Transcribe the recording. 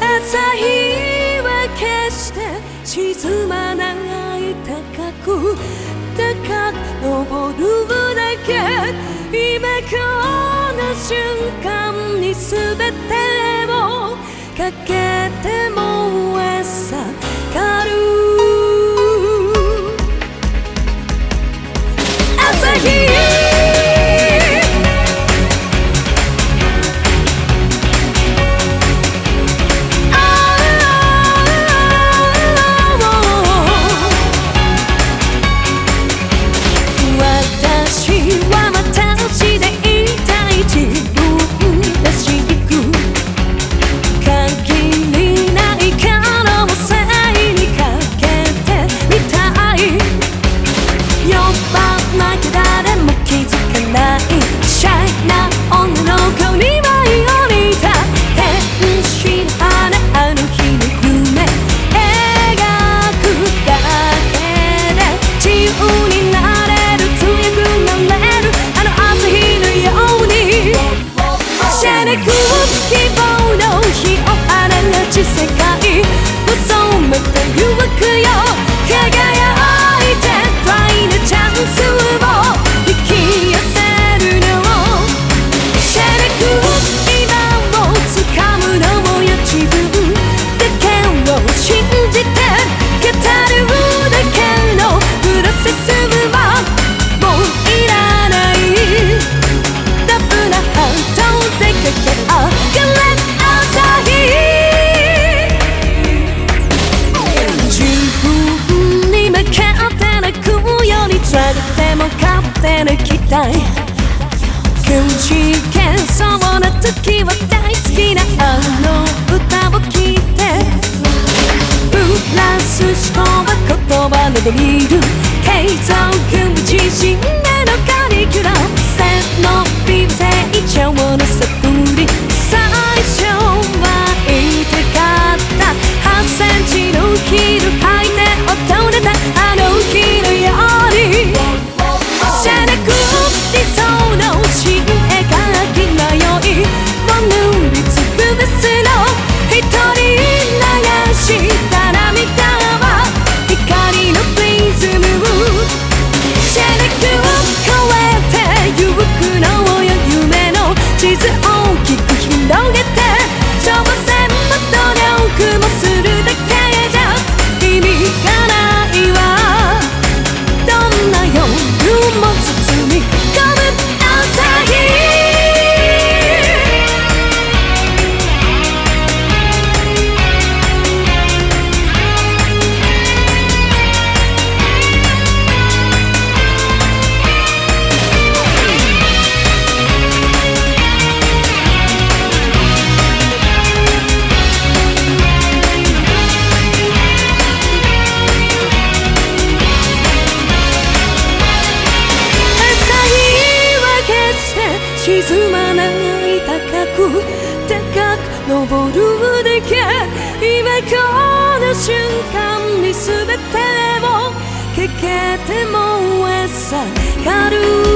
朝日は決して沈まない高く高く昇るだけ。今この瞬間に全て嘘もっと誘惑よ。輝たいくじけそうな時は大好きなあの歌を聴いてプラス思考は言葉のドリル継続自信へのカリキュラム線の美声以上の世界沈まない高く高く登るだけ今この瞬間に全てをかけても朝。軽い